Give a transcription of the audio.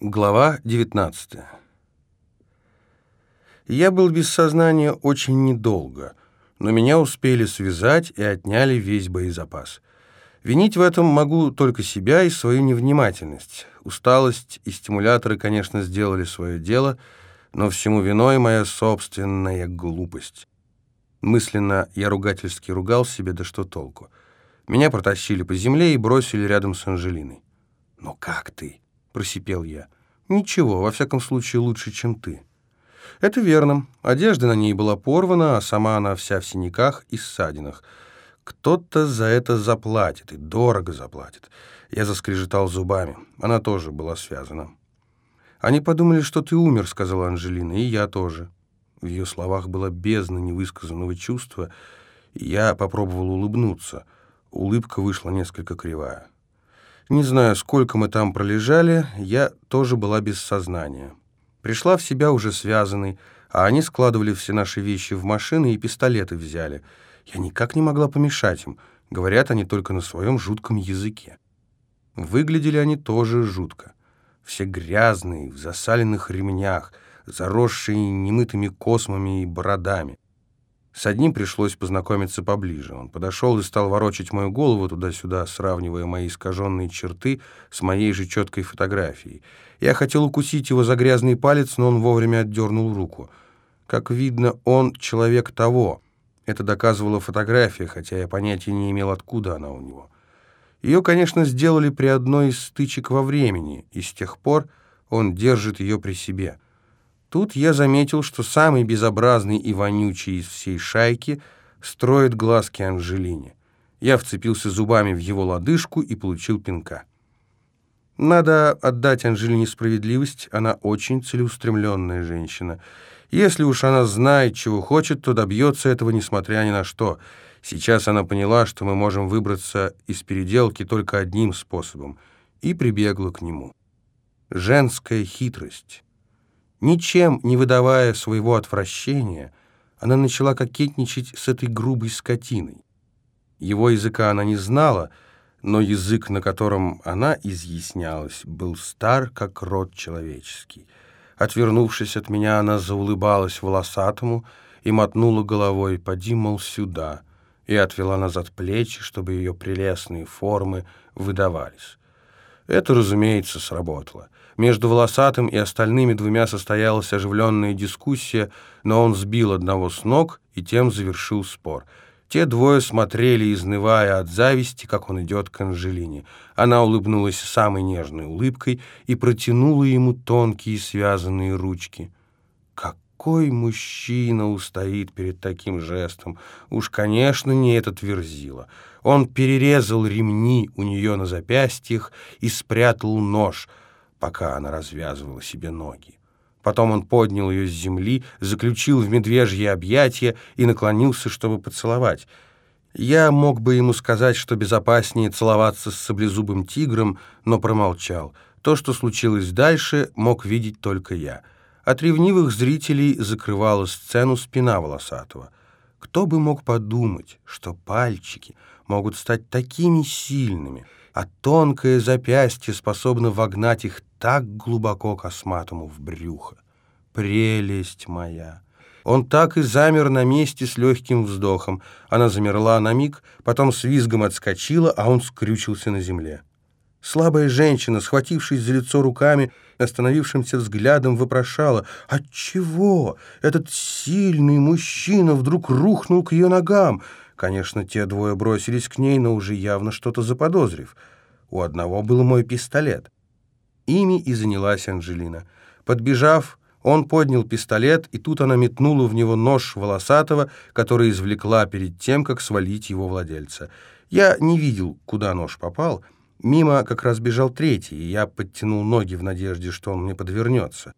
Глава 19 Я был без сознания очень недолго, но меня успели связать и отняли весь боезапас. Винить в этом могу только себя и свою невнимательность. Усталость и стимуляторы, конечно, сделали свое дело, но всему виной моя собственная глупость. Мысленно я ругательски ругал себе, да что толку. Меня протащили по земле и бросили рядом с Анжелиной. «Ну как ты?» — просипел я. «Ничего, во всяком случае, лучше, чем ты». Это верно. Одежда на ней была порвана, а сама она вся в синяках и ссадинах. Кто-то за это заплатит, и дорого заплатит. Я заскрежетал зубами. Она тоже была связана. «Они подумали, что ты умер», — сказала Анжелина, — «и я тоже». В ее словах была бездна невысказанного чувства, и я попробовал улыбнуться. Улыбка вышла несколько кривая. Не знаю, сколько мы там пролежали, я тоже была без сознания. Пришла в себя уже связанной, а они складывали все наши вещи в машины и пистолеты взяли. Я никак не могла помешать им. Говорят они только на своем жутком языке. Выглядели они тоже жутко. Все грязные, в засаленных ремнях, заросшие немытыми космами и бородами. С одним пришлось познакомиться поближе. Он подошел и стал ворочать мою голову туда-сюда, сравнивая мои искаженные черты с моей же четкой фотографией. Я хотел укусить его за грязный палец, но он вовремя отдернул руку. Как видно, он человек того. Это доказывала фотография, хотя я понятия не имел, откуда она у него. Ее, конечно, сделали при одной из стычек во времени, и с тех пор он держит ее при себе. Тут я заметил, что самый безобразный и вонючий из всей шайки строит глазки Анжелине. Я вцепился зубами в его лодыжку и получил пинка. Надо отдать Анжелине справедливость, она очень целеустремленная женщина. Если уж она знает, чего хочет, то добьется этого, несмотря ни на что. Сейчас она поняла, что мы можем выбраться из переделки только одним способом, и прибегла к нему. Женская хитрость. Ничем не выдавая своего отвращения, она начала кокетничать с этой грубой скотиной. Его языка она не знала, но язык, на котором она изъяснялась, был стар, как род человеческий. Отвернувшись от меня, она заулыбалась волосатому и мотнула головой «поди, мол, сюда», и отвела назад плечи, чтобы ее прелестные формы выдавались. Это, разумеется, сработало. Между волосатым и остальными двумя состоялась оживленная дискуссия, но он сбил одного с ног и тем завершил спор. Те двое смотрели, изнывая от зависти, как он идет к Анжелине. Она улыбнулась самой нежной улыбкой и протянула ему тонкие связанные ручки. Какой мужчина устоит перед таким жестом? Уж, конечно, не этот верзила. Он перерезал ремни у нее на запястьях и спрятал нож, пока она развязывала себе ноги. Потом он поднял ее с земли, заключил в медвежье объятия и наклонился, чтобы поцеловать. Я мог бы ему сказать, что безопаснее целоваться с саблезубым тигром, но промолчал. То, что случилось дальше, мог видеть только я — от ревнивых зрителей закрывала сцену спина волосатого. Кто бы мог подумать, что пальчики могут стать такими сильными, а тонкое запястье способно вогнать их так глубоко косматому в брюхо. Прелесть моя! Он так и замер на месте с легким вздохом. Она замерла на миг, потом с визгом отскочила, а он скрючился на земле. Слабая женщина, схватившись за лицо руками, остановившимся взглядом вопрошала, «Отчего этот сильный мужчина вдруг рухнул к ее ногам?» Конечно, те двое бросились к ней, но уже явно что-то заподозрив. У одного был мой пистолет. Ими и занялась Анжелина. Подбежав, он поднял пистолет, и тут она метнула в него нож волосатого, который извлекла перед тем, как свалить его владельца. Я не видел, куда нож попал — Мимо как раз бежал третий, и я подтянул ноги в надежде, что он мне подвернется.